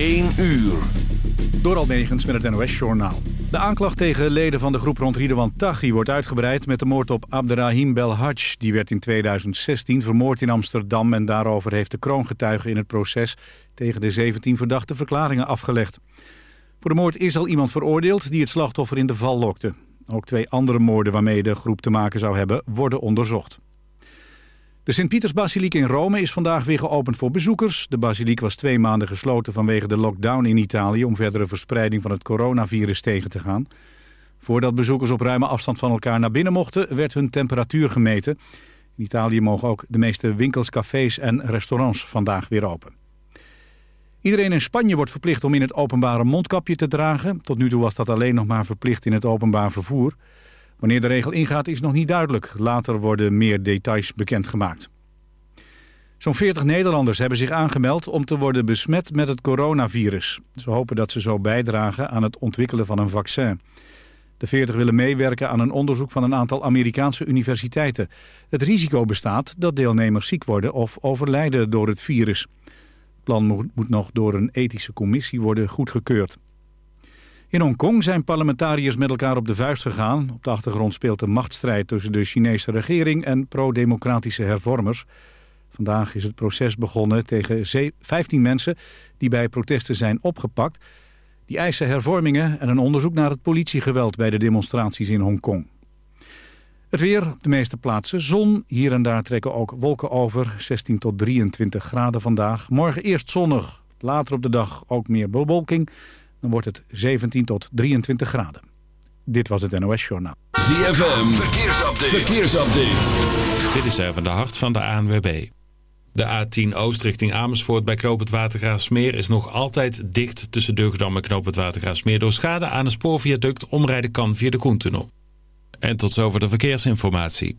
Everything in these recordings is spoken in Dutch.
1 uur. Door Almegens met het NOS-journaal. De aanklacht tegen leden van de groep rond Ridwan Taghi wordt uitgebreid met de moord op Abderrahim Belhaj. Die werd in 2016 vermoord in Amsterdam en daarover heeft de kroongetuige in het proces tegen de 17 verdachte verklaringen afgelegd. Voor de moord is al iemand veroordeeld die het slachtoffer in de val lokte. Ook twee andere moorden waarmee de groep te maken zou hebben worden onderzocht. De Sint-Pietersbasiliek in Rome is vandaag weer geopend voor bezoekers. De basiliek was twee maanden gesloten vanwege de lockdown in Italië... om verdere verspreiding van het coronavirus tegen te gaan. Voordat bezoekers op ruime afstand van elkaar naar binnen mochten... werd hun temperatuur gemeten. In Italië mogen ook de meeste winkels, cafés en restaurants vandaag weer open. Iedereen in Spanje wordt verplicht om in het openbaar een mondkapje te dragen. Tot nu toe was dat alleen nog maar verplicht in het openbaar vervoer... Wanneer de regel ingaat is nog niet duidelijk. Later worden meer details bekendgemaakt. Zo'n 40 Nederlanders hebben zich aangemeld om te worden besmet met het coronavirus. Ze hopen dat ze zo bijdragen aan het ontwikkelen van een vaccin. De 40 willen meewerken aan een onderzoek van een aantal Amerikaanse universiteiten. Het risico bestaat dat deelnemers ziek worden of overlijden door het virus. Het plan moet nog door een ethische commissie worden goedgekeurd. In Hongkong zijn parlementariërs met elkaar op de vuist gegaan. Op de achtergrond speelt een machtsstrijd tussen de Chinese regering en pro-democratische hervormers. Vandaag is het proces begonnen tegen 15 mensen die bij protesten zijn opgepakt. Die eisen hervormingen en een onderzoek naar het politiegeweld bij de demonstraties in Hongkong. Het weer, op de meeste plaatsen zon. Hier en daar trekken ook wolken over. 16 tot 23 graden vandaag. Morgen eerst zonnig, later op de dag ook meer bewolking. Dan wordt het 17 tot 23 graden. Dit was het NOS Journaal. ZFM, verkeersupdate. verkeersupdate. Dit is even de hart van de ANWB. De A10 Oost richting Amersfoort bij Knoop het Watergraafsmeer is nog altijd dicht tussen Deugdam en Knoop het Watergraafsmeer. Door schade aan een spoorviaduct omrijden kan via de Koentunnel. En tot zover de verkeersinformatie.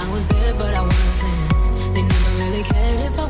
I was there, but I wasn't. They never really cared if I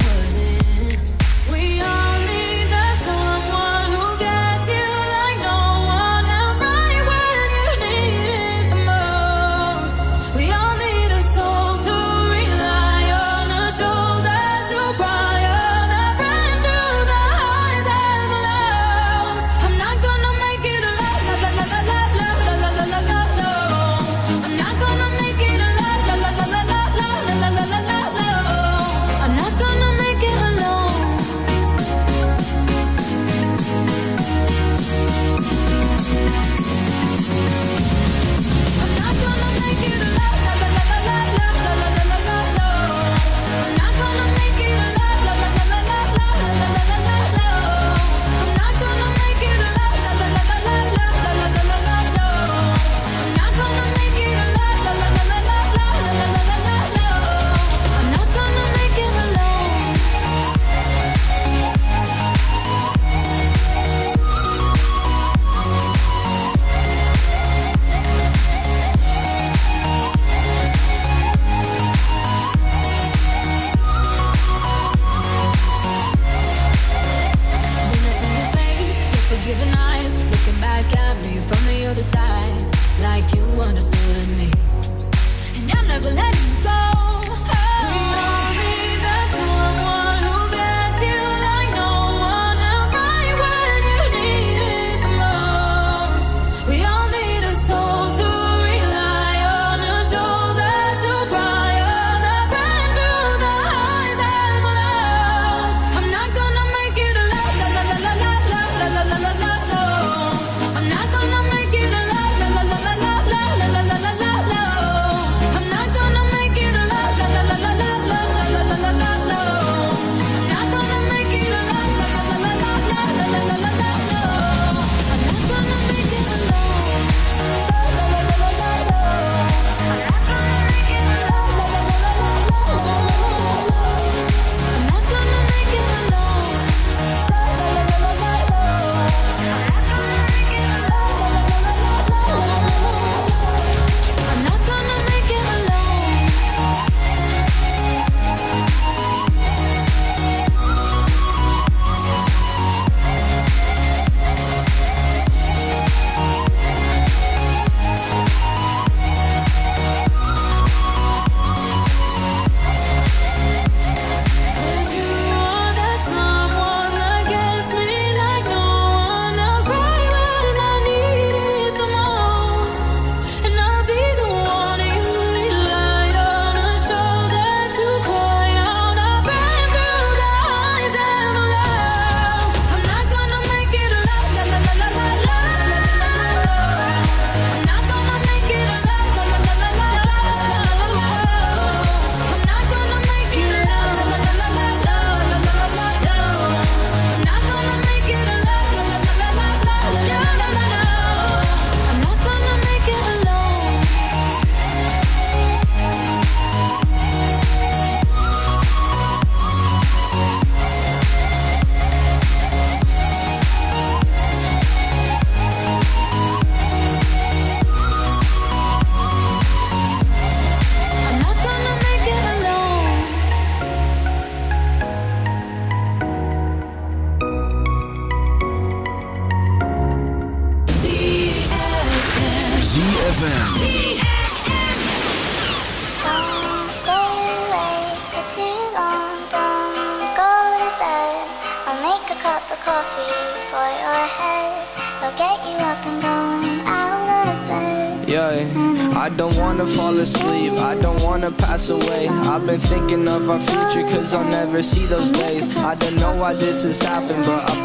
I'll never see those days. I don't know why this has happened, but I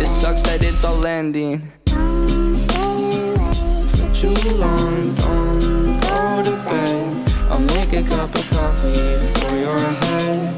it sucks that it's all ending. For too long, don't go to bed. I'll make a cup of coffee for your head.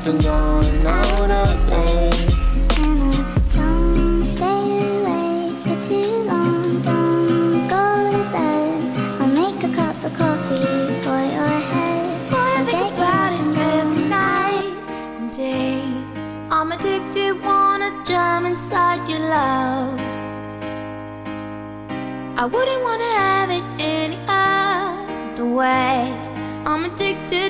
up and down, out of bed. Don't stay awake for too long. Don't go to bed. I'll make a cup of coffee for your head. I think about it every night and day. I'm addicted, wanna jump inside your love. I wouldn't wanna have it any other way. I'm addicted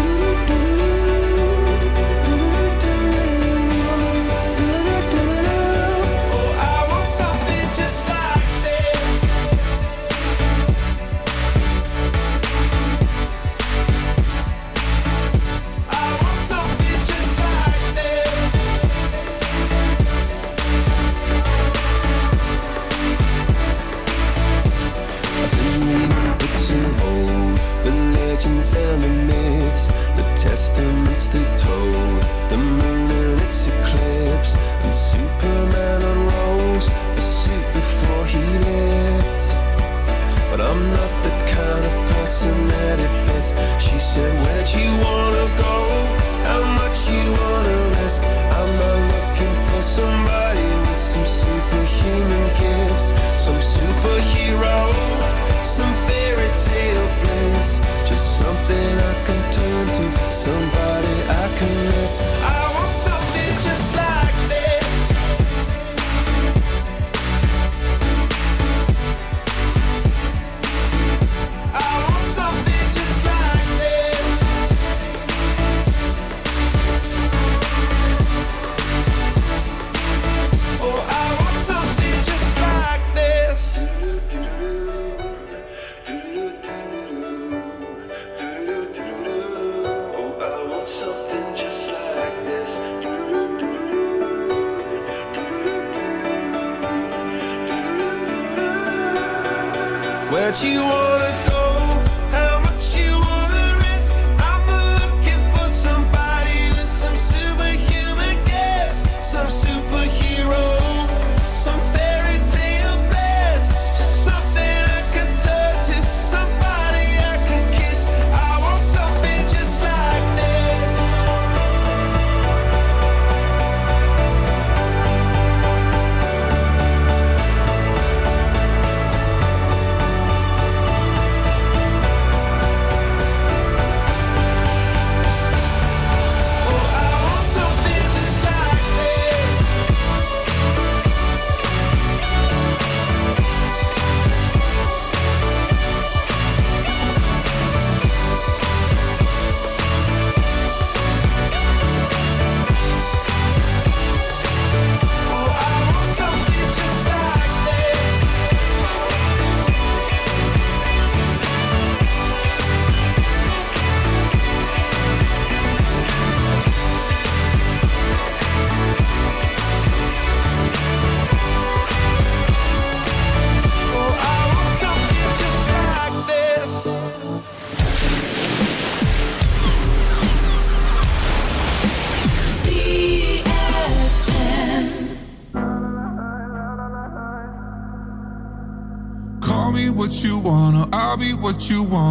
what you want.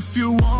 if you want.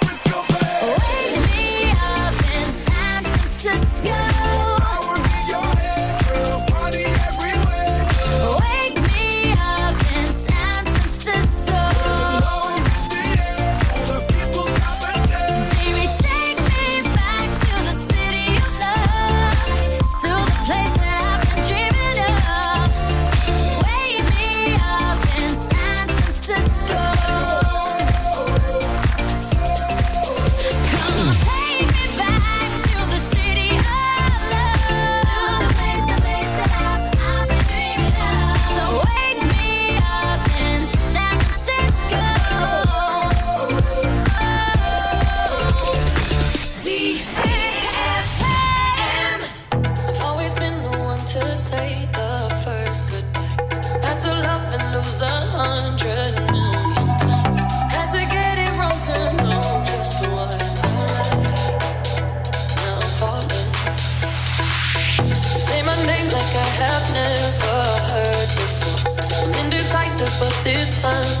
love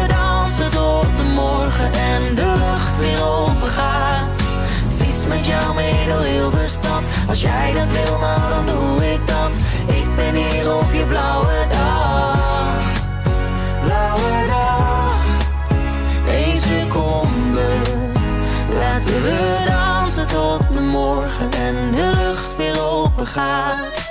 heel de stad. Als jij dat wil, nou dan doe ik dat. Ik ben hier op je blauwe dag. Blauwe dag. Eén seconde. Laten we dansen tot de morgen en de lucht weer open gaat.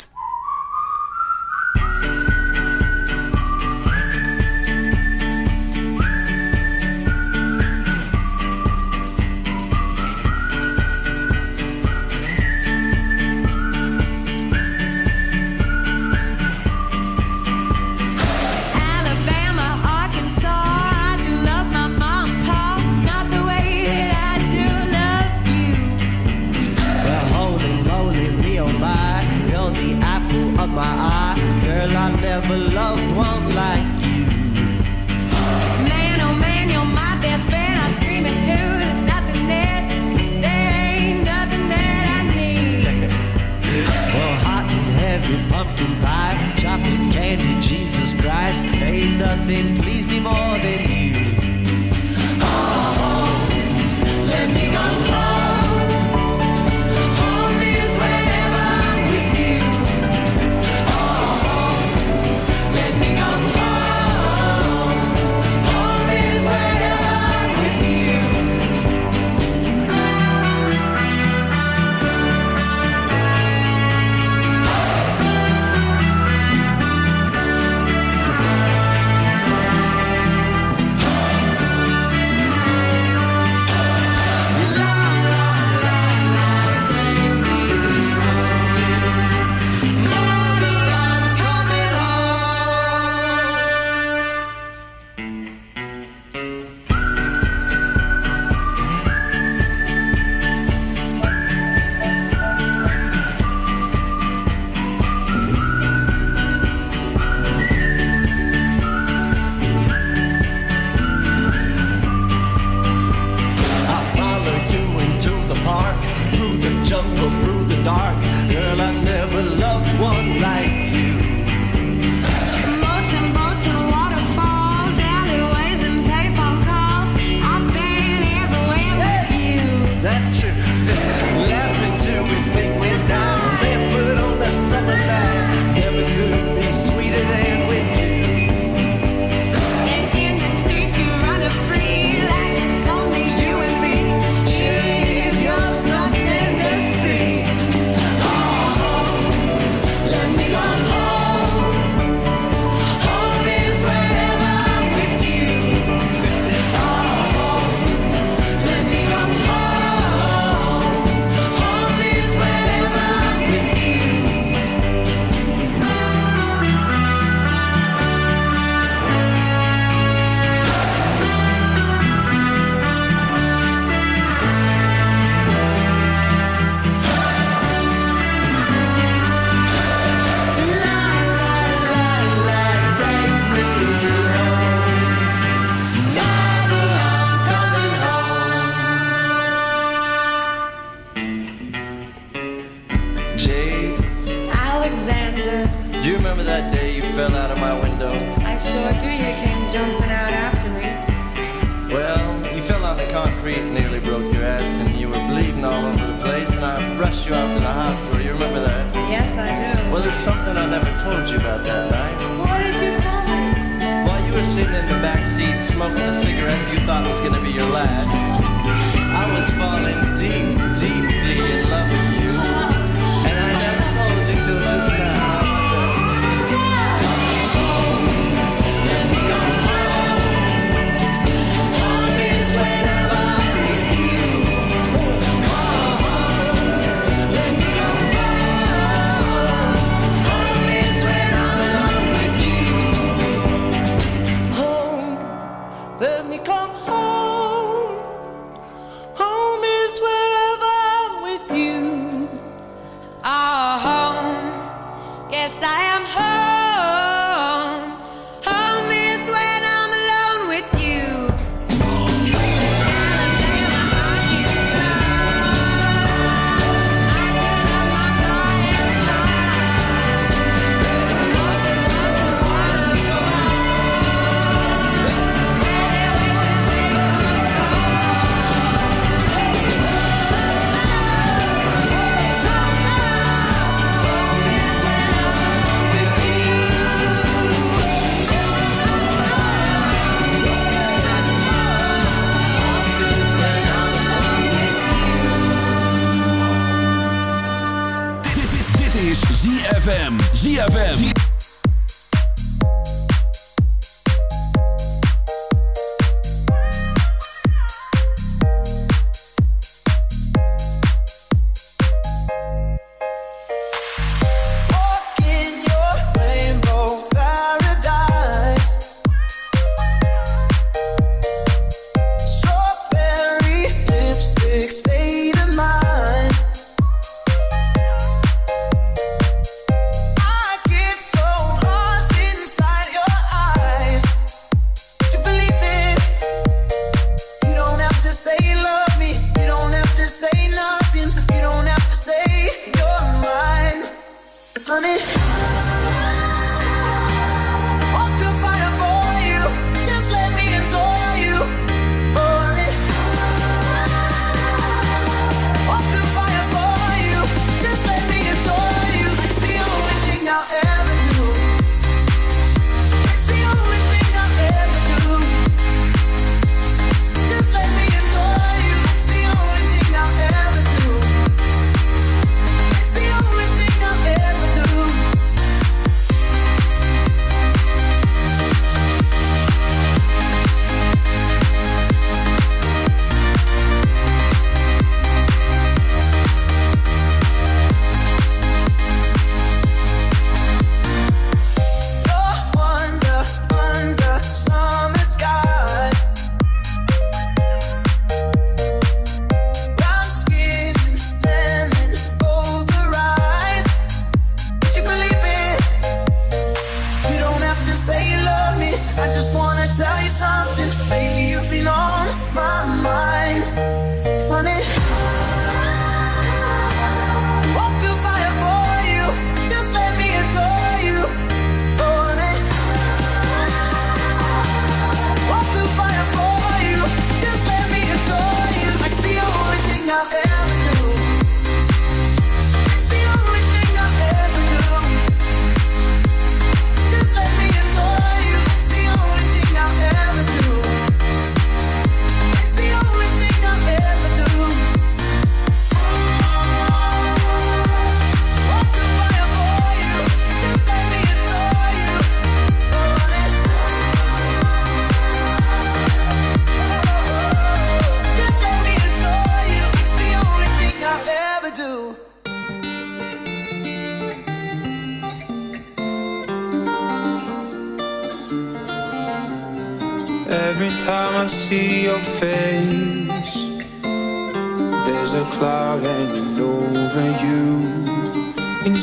ZFM.